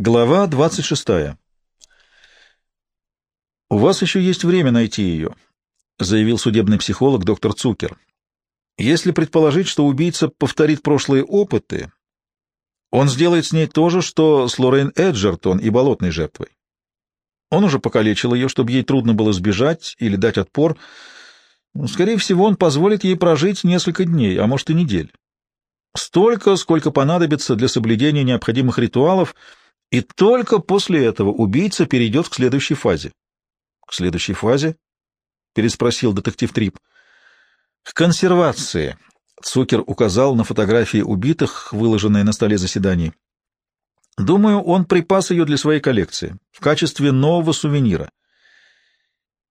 Глава 26. «У вас еще есть время найти ее», — заявил судебный психолог доктор Цукер. «Если предположить, что убийца повторит прошлые опыты, он сделает с ней то же, что с Лоррейн Эджертон и болотной жертвой. Он уже покалечил ее, чтобы ей трудно было сбежать или дать отпор. Скорее всего, он позволит ей прожить несколько дней, а может и недель. Столько, сколько понадобится для соблюдения необходимых ритуалов — и только после этого убийца перейдет к следующей фазе. — К следующей фазе? — переспросил детектив Трип. — К консервации. Цукер указал на фотографии убитых, выложенные на столе заседаний. Думаю, он припас ее для своей коллекции, в качестве нового сувенира.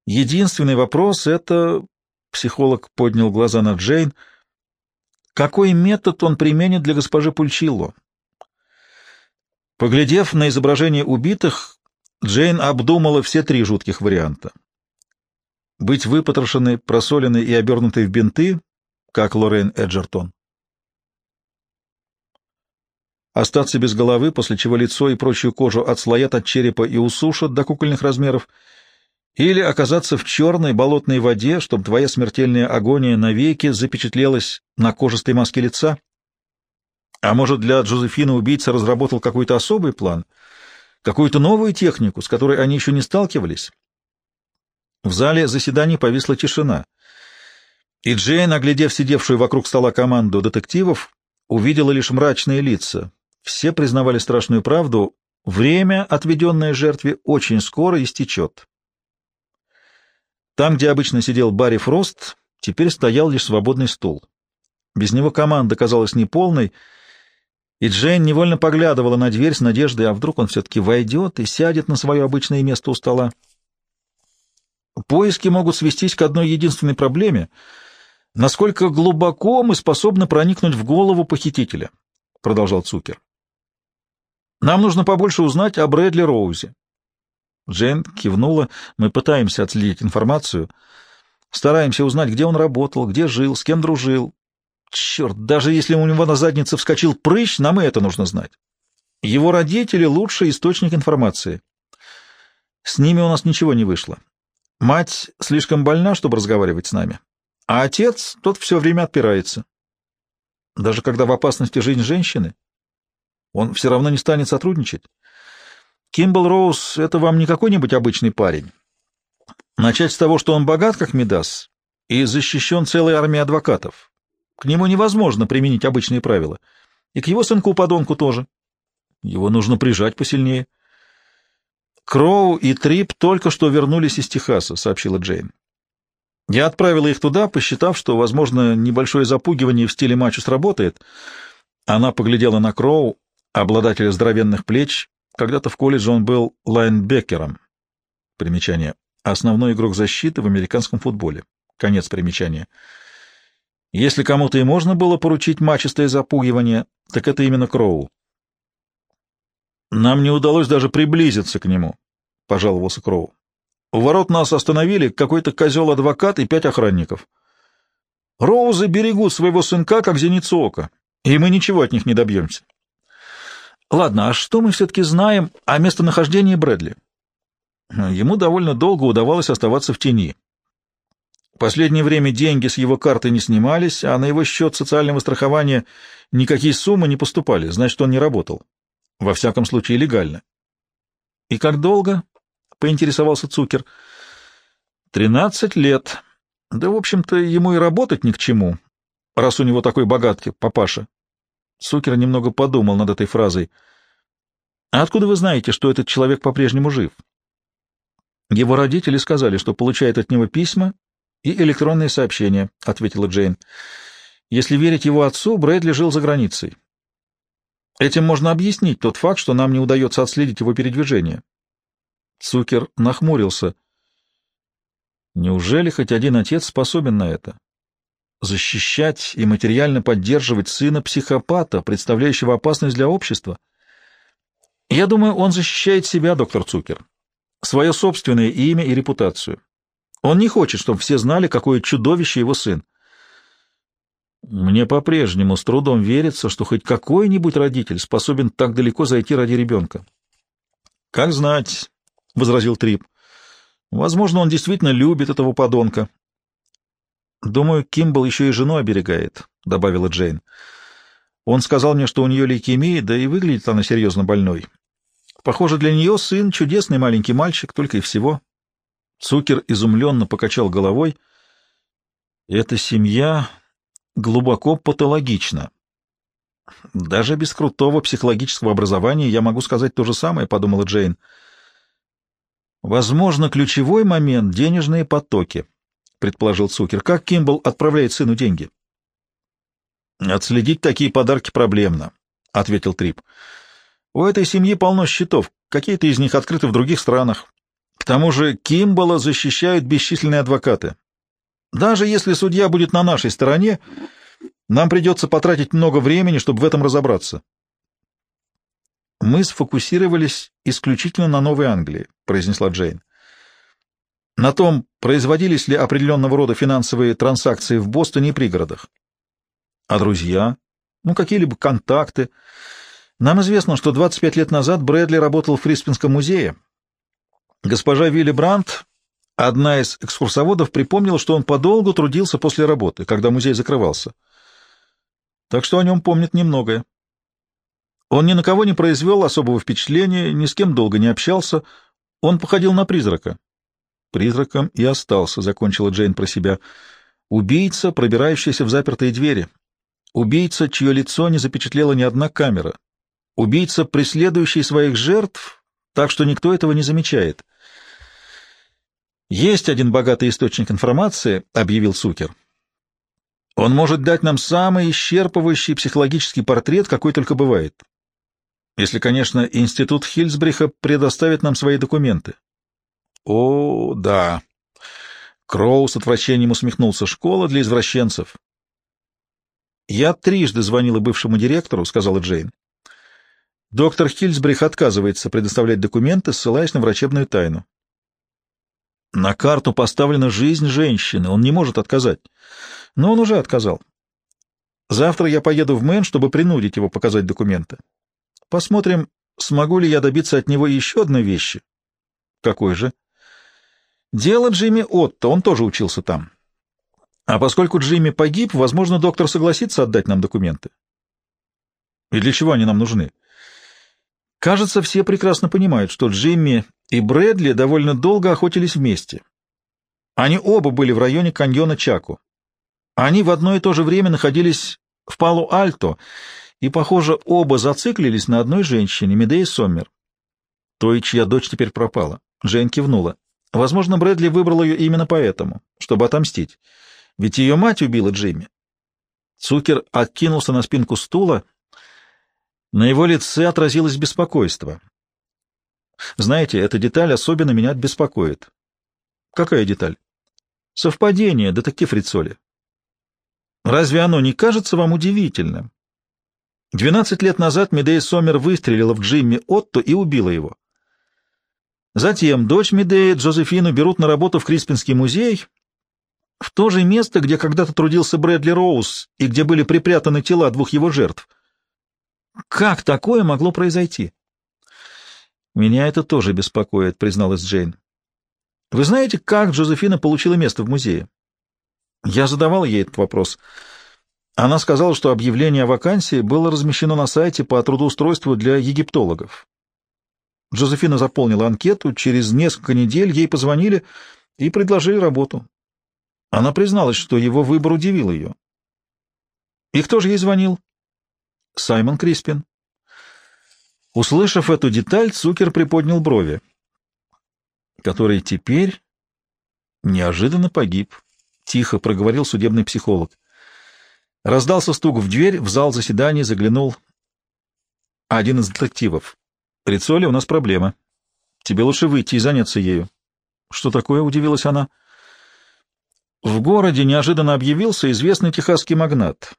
Единственный вопрос — это... Психолог поднял глаза на Джейн. Какой метод он применит для госпожи Пульчилло? Поглядев на изображение убитых, Джейн обдумала все три жутких варианта. Быть выпотрошенной, просоленной и обернутой в бинты, как Лорен Эджертон. Остаться без головы, после чего лицо и прочую кожу отслоят от черепа и усушат до кукольных размеров, или оказаться в черной болотной воде, чтобы твоя смертельная агония навеки запечатлелась на кожистой маске лица, а может, для Джозефина убийца разработал какой-то особый план, какую-то новую технику, с которой они еще не сталкивались? В зале заседаний повисла тишина. И Джейн, оглядев сидевшую вокруг стола команду детективов, увидела лишь мрачные лица. Все признавали страшную правду. Время, отведенное жертве, очень скоро истечет. Там, где обычно сидел Барри Фрост, теперь стоял лишь свободный стул. Без него команда казалась неполной — и Джейн невольно поглядывала на дверь с надеждой, а вдруг он все-таки войдет и сядет на свое обычное место у стола. Поиски могут свестись к одной единственной проблеме — насколько глубоко мы способны проникнуть в голову похитителя, — продолжал Цукер. Нам нужно побольше узнать о Брэдли Роузе. Джейн кивнула. Мы пытаемся отследить информацию, стараемся узнать, где он работал, где жил, с кем дружил, Черт, даже если у него на заднице вскочил прыщ, нам и это нужно знать. Его родители — лучший источник информации. С ними у нас ничего не вышло. Мать слишком больна, чтобы разговаривать с нами. А отец, тот все время отпирается. Даже когда в опасности жизнь женщины, он все равно не станет сотрудничать. Кимбл Роуз — это вам не какой-нибудь обычный парень. Начать с того, что он богат, как Медас, и защищен целой армией адвокатов. К нему невозможно применить обычные правила. И к его сынку-подонку тоже. Его нужно прижать посильнее. Кроу и Трип только что вернулись из Техаса, сообщила Джейн. Я отправила их туда, посчитав, что, возможно, небольшое запугивание в стиле матча сработает. Она поглядела на Кроу, обладателя здоровенных плеч. Когда-то в колледже он был лайнбекером. Примечание. Основной игрок защиты в американском футболе. Конец примечания. Если кому-то и можно было поручить мачистое запугивание, так это именно Кроу. «Нам не удалось даже приблизиться к нему», — пожаловался Кроу. «У ворот нас остановили какой-то козел-адвокат и пять охранников. Роузы берегут своего сынка, как зеницу ока, и мы ничего от них не добьемся». «Ладно, а что мы все-таки знаем о местонахождении Брэдли?» Ему довольно долго удавалось оставаться в тени. Последнее время деньги с его карты не снимались, а на его счет социального страхования никакие суммы не поступали, значит, он не работал. Во всяком случае, легально. — И как долго? — поинтересовался Цукер. — Тринадцать лет. Да, в общем-то, ему и работать ни к чему, раз у него такой богатки, папаша. Цукер немного подумал над этой фразой. — А откуда вы знаете, что этот человек по-прежнему жив? Его родители сказали, что получает от него письма и электронные сообщения, — ответила Джейн. Если верить его отцу, Брэдли жил за границей. Этим можно объяснить тот факт, что нам не удается отследить его передвижение. Цукер нахмурился. Неужели хоть один отец способен на это? Защищать и материально поддерживать сына психопата, представляющего опасность для общества? Я думаю, он защищает себя, доктор Цукер, свое собственное имя и репутацию. Он не хочет, чтобы все знали, какое чудовище его сын. Мне по-прежнему с трудом верится, что хоть какой-нибудь родитель способен так далеко зайти ради ребенка. Как знать, — возразил Трип. Возможно, он действительно любит этого подонка. Думаю, Кимбл еще и жену оберегает, — добавила Джейн. Он сказал мне, что у нее лейкемия, да и выглядит она серьезно больной. Похоже, для нее сын — чудесный маленький мальчик, только и всего. Цукер изумленно покачал головой. Эта семья глубоко патологична. Даже без крутого психологического образования я могу сказать то же самое, — подумала Джейн. Возможно, ключевой момент — денежные потоки, — предположил Цукер. Как Кимбл отправляет сыну деньги? Отследить такие подарки проблемно, — ответил Трип. У этой семьи полно счетов, какие-то из них открыты в других странах. Тому же Кимбала защищают бесчисленные адвокаты. Даже если судья будет на нашей стороне, нам придется потратить много времени, чтобы в этом разобраться. Мы сфокусировались исключительно на Новой Англии, произнесла Джейн. На том, производились ли определенного рода финансовые транзакции в Бостоне и пригородах. А друзья? Ну, какие-либо контакты. Нам известно, что 25 лет назад Брэдли работал в Фриспинском музее. Госпожа Вилли Брандт, одна из экскурсоводов, припомнила, что он подолгу трудился после работы, когда музей закрывался. Так что о нем помнит немногое. Он ни на кого не произвел особого впечатления, ни с кем долго не общался. Он походил на призрака. Призраком и остался, — закончила Джейн про себя. Убийца, пробирающийся в запертые двери. Убийца, чье лицо не запечатлела ни одна камера. Убийца, преследующий своих жертв, так что никто этого не замечает. «Есть один богатый источник информации», — объявил Сукер. «Он может дать нам самый исчерпывающий психологический портрет, какой только бывает. Если, конечно, институт Хильсбриха предоставит нам свои документы». «О, да». Кроу с отвращением усмехнулся. «Школа для извращенцев». «Я трижды звонила бывшему директору», — сказала Джейн. «Доктор Хильсбрих отказывается предоставлять документы, ссылаясь на врачебную тайну». «На карту поставлена жизнь женщины, он не может отказать». «Но он уже отказал. Завтра я поеду в Мэн, чтобы принудить его показать документы. Посмотрим, смогу ли я добиться от него еще одной вещи». «Какой же?» «Дело Джимми Отто, он тоже учился там». А поскольку Джимми погиб, возможно, доктор согласится отдать нам документы. И для чего они нам нужны? Кажется, все прекрасно понимают, что Джимми и Брэдли довольно долго охотились вместе. Они оба были в районе каньона Чаку. Они в одно и то же время находились в Палу-Альто, и, похоже, оба зациклились на одной женщине, Медее Соммер. Той, чья дочь теперь пропала. Джейн кивнула. Возможно, Брэдли выбрал ее именно поэтому, чтобы отомстить. Ведь ее мать убила Джимми. Цукер откинулся на спинку стула. На его лице отразилось беспокойство. Знаете, эта деталь особенно меня беспокоит. Какая деталь? Совпадение, детектив Рицоли. Разве оно не кажется вам удивительным? Двенадцать лет назад Медея Сомер выстрелила в Джимми Отто и убила его. Затем дочь Медеи, Джозефину, берут на работу в Криспинский музей, в то же место, где когда-то трудился Брэдли Роуз и где были припрятаны тела двух его жертв. Как такое могло произойти? Меня это тоже беспокоит, призналась Джейн. Вы знаете, как Джозефина получила место в музее? Я задавал ей этот вопрос. Она сказала, что объявление о вакансии было размещено на сайте по трудоустройству для египтологов. Джозефина заполнила анкету, через несколько недель ей позвонили и предложили работу. Она призналась, что его выбор удивил ее. И кто же ей звонил? Саймон Криспин. Услышав эту деталь, Цукер приподнял брови, который теперь неожиданно погиб, — тихо проговорил судебный психолог. Раздался стук в дверь, в зал заседания заглянул один из детективов. — Рицоли, у нас проблема. Тебе лучше выйти и заняться ею. — Что такое? — удивилась она. — в городе неожиданно объявился известный техасский магнат.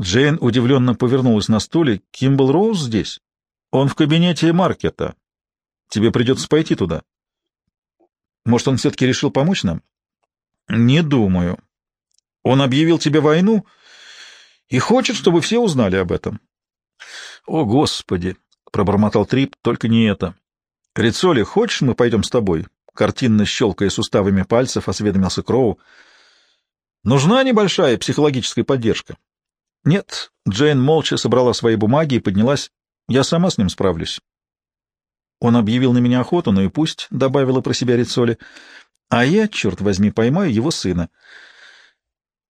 Джейн удивленно повернулась на стуле. «Кимбл Роуз здесь? Он в кабинете маркета. Тебе придется пойти туда». «Может, он все-таки решил помочь нам?» «Не думаю. Он объявил тебе войну и хочет, чтобы все узнали об этом». «О, Господи!» — пробормотал Трип, — «только не это». Рицоли, хочешь, мы пойдем с тобой? Картинно щелкая суставами пальцев, осведомился Кроу. Нужна небольшая психологическая поддержка. Нет, Джейн молча собрала свои бумаги и поднялась. Я сама с ним справлюсь. Он объявил на меня охоту, ну и пусть, — добавила про себя Рицоли. А я, черт возьми, поймаю его сына.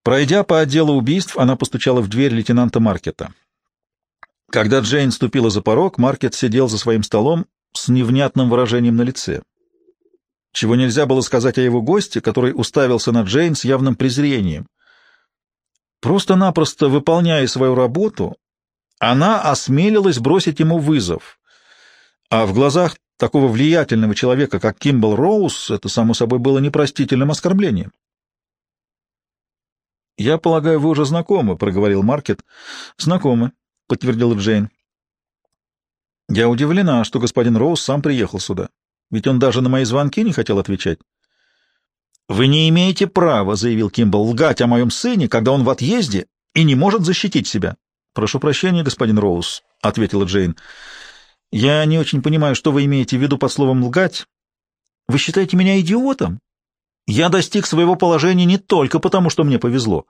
Пройдя по отделу убийств, она постучала в дверь лейтенанта Маркета. Когда Джейн ступила за порог, Маркет сидел за своим столом с невнятным выражением на лице. Чего нельзя было сказать о его госте, который уставился на Джейн с явным презрением. Просто-напросто выполняя свою работу, она осмелилась бросить ему вызов. А в глазах такого влиятельного человека, как Кимбл Роуз, это, само собой, было непростительным оскорблением. «Я полагаю, вы уже знакомы», — проговорил Маркет. «Знакомы», — подтвердила Джейн. Я удивлена, что господин Роуз сам приехал сюда, ведь он даже на мои звонки не хотел отвечать. «Вы не имеете права», — заявил Кимбл, — «лгать о моем сыне, когда он в отъезде и не может защитить себя». «Прошу прощения, господин Роуз», — ответила Джейн. «Я не очень понимаю, что вы имеете в виду под словом «лгать». Вы считаете меня идиотом? Я достиг своего положения не только потому, что мне повезло.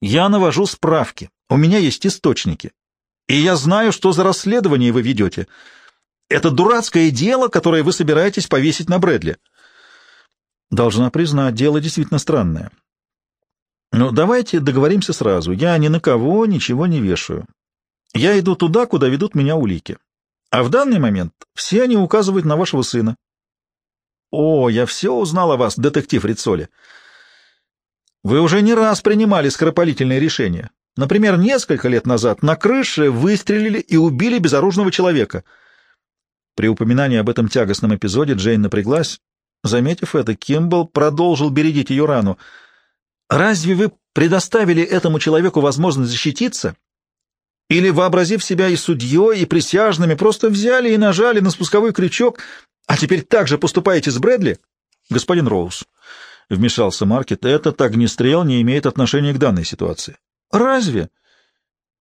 Я навожу справки, у меня есть источники. И я знаю, что за расследование вы ведете. Это дурацкое дело, которое вы собираетесь повесить на Брэдли. Должна признать, дело действительно странное. Но давайте договоримся сразу. Я ни на кого ничего не вешаю. Я иду туда, куда ведут меня улики. А в данный момент все они указывают на вашего сына. О, я все узнал о вас, детектив Рицоли. Вы уже не раз принимали скоропалительные решения. Например, несколько лет назад на крыше выстрелили и убили безоружного человека. При упоминании об этом тягостном эпизоде Джейн напряглась. Заметив это, Кимбл продолжил бередить ее рану. «Разве вы предоставили этому человеку возможность защититься? Или, вообразив себя и судьей, и присяжными, просто взяли и нажали на спусковой крючок, а теперь так же поступаете с Брэдли?» «Господин Роуз», — вмешался Маркет, — «этот огнестрел не имеет отношения к данной ситуации. Разве?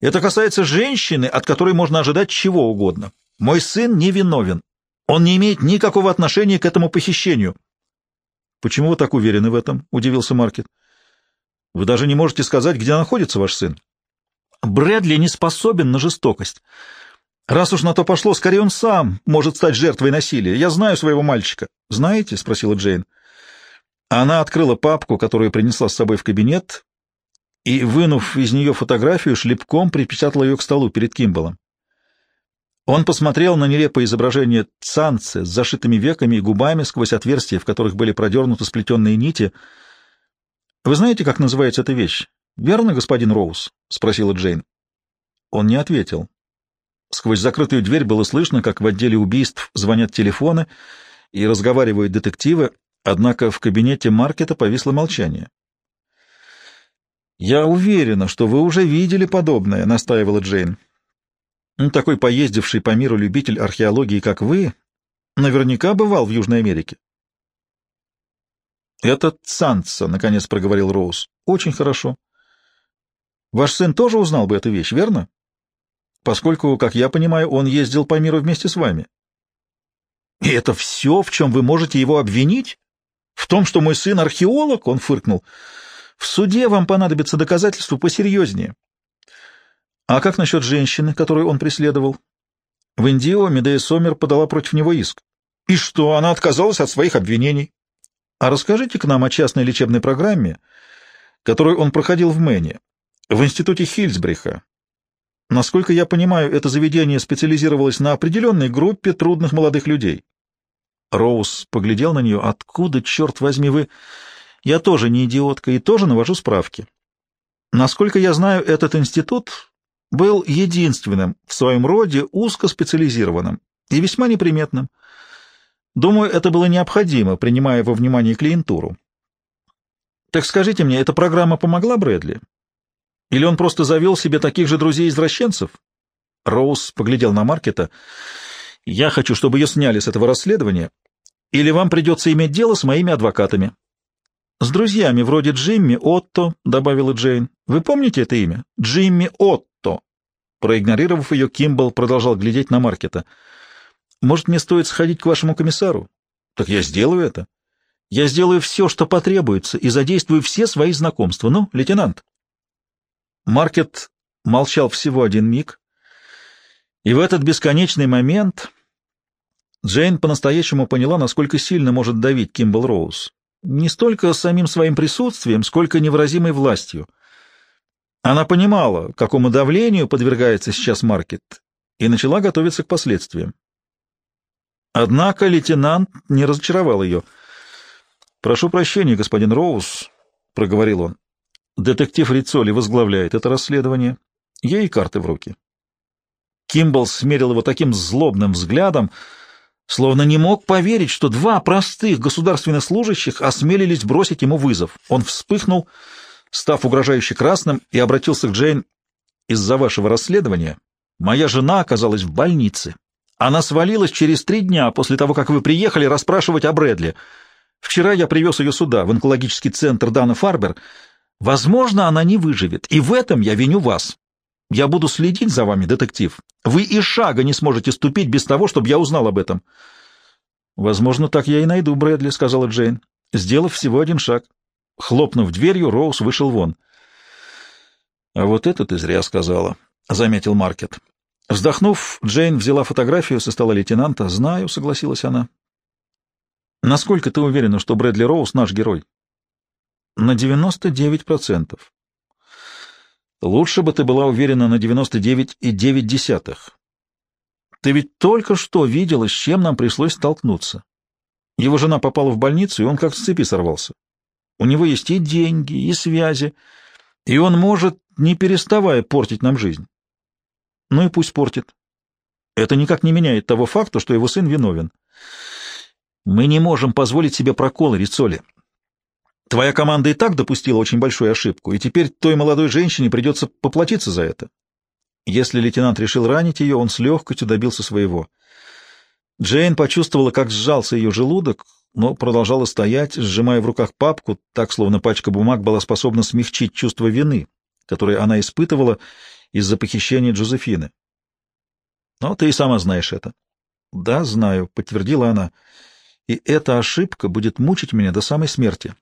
Это касается женщины, от которой можно ожидать чего угодно. Мой сын невиновен. Он не имеет никакого отношения к этому похищению. Почему вы так уверены в этом? удивился Маркет. Вы даже не можете сказать, где находится ваш сын. Брэдли не способен на жестокость. Раз уж на то пошло, скорее он сам может стать жертвой насилия. Я знаю своего мальчика. Знаете? спросила Джейн. Она открыла папку, которую принесла с собой в кабинет, и, вынув из нее фотографию, шлепком припечатал ее к столу перед Кимбалом. Он посмотрел на нелепое изображение цанцы с зашитыми веками и губами сквозь отверстия, в которых были продернуты сплетенные нити. «Вы знаете, как называется эта вещь? Верно, господин Роуз?» — спросила Джейн. Он не ответил. Сквозь закрытую дверь было слышно, как в отделе убийств звонят телефоны и разговаривают детективы, однако в кабинете маркета повисло молчание. «Я уверена, что вы уже видели подобное», — настаивала Джейн. «Ну, «Такой поездивший по миру любитель археологии, как вы, наверняка бывал в Южной Америке». «Это Цанца», — наконец проговорил Роуз. «Очень хорошо. Ваш сын тоже узнал бы эту вещь, верно? Поскольку, как я понимаю, он ездил по миру вместе с вами». «И это все, в чем вы можете его обвинить? В том, что мой сын археолог?» — он фыркнул. В суде вам понадобится доказательство посерьезнее. А как насчет женщины, которую он преследовал? В Индио Медея Сомер подала против него иск. И что, она отказалась от своих обвинений? А расскажите к нам о частной лечебной программе, которую он проходил в Мэне, в институте Хильсбриха. Насколько я понимаю, это заведение специализировалось на определенной группе трудных молодых людей. Роуз поглядел на нее. «Откуда, черт возьми, вы...» Я тоже не идиотка и тоже навожу справки. Насколько я знаю, этот институт был единственным в своем роде узкоспециализированным и весьма неприметным. Думаю, это было необходимо, принимая во внимание клиентуру. Так скажите мне, эта программа помогла Брэдли? Или он просто завел себе таких же друзей-извращенцев? Роуз поглядел на Маркета. Я хочу, чтобы ее сняли с этого расследования, или вам придется иметь дело с моими адвокатами. «С друзьями, вроде Джимми Отто», — добавила Джейн. «Вы помните это имя? Джимми Отто». Проигнорировав ее, Кимбл продолжал глядеть на Маркета. Может, мне стоит сходить к вашему комиссару? Так я сделаю это. Я сделаю все, что потребуется, и задействую все свои знакомства. Ну, лейтенант. Маркет молчал всего один миг, и в этот бесконечный момент Джейн по-настоящему поняла, насколько сильно может давить Кимбл Роуз. Не столько самим своим присутствием, сколько невыразимой властью. Она понимала, какому давлению подвергается сейчас Маркет, и начала готовиться к последствиям. Однако лейтенант не разочаровал ее. «Прошу прощения, господин Роуз», — проговорил он. «Детектив Рицоли возглавляет это расследование. Ей карты в руки». Кимбл смерил его таким злобным взглядом, словно не мог поверить, что два простых государственных служащих осмелились бросить ему вызов. Он вспыхнул, став угрожающе красным, и обратился к Джейн. «Из-за вашего расследования моя жена оказалась в больнице. Она свалилась через три дня после того, как вы приехали расспрашивать о Брэдли. Вчера я привез ее сюда, в онкологический центр Дана Фарбер. Возможно, она не выживет, и в этом я виню вас. Я буду следить за вами, детектив. Вы и шага не сможете ступить без того, чтобы я узнал об этом. Возможно, так я и найду Брэдли, сказала Джейн, сделав всего один шаг. Хлопнув дверью, Роуз вышел вон. А вот это ты зря сказала, заметил Маркет. Вздохнув, Джейн взяла фотографию со стола лейтенанта. «Знаю», — согласилась она. «Насколько ты уверена, что Брэдли Роуз наш герой?» «На 99%. Лучше бы ты была уверена на 99,9. Ты ведь только что видела, с чем нам пришлось столкнуться. Его жена попала в больницу, и он как с цепи сорвался. У него есть и деньги, и связи, и он может, не переставая, портить нам жизнь. Ну и пусть портит. Это никак не меняет того факта, что его сын виновен. Мы не можем позволить себе проколы, Рицоли. Твоя команда и так допустила очень большую ошибку, и теперь той молодой женщине придется поплатиться за это. Если лейтенант решил ранить ее, он с легкостью добился своего. Джейн почувствовала, как сжался ее желудок, но продолжала стоять, сжимая в руках папку, так, словно пачка бумаг была способна смягчить чувство вины, которое она испытывала, из-за похищения Джозефины. Но ты и сама знаешь это. Да, знаю, подтвердила она. И эта ошибка будет мучить меня до самой смерти.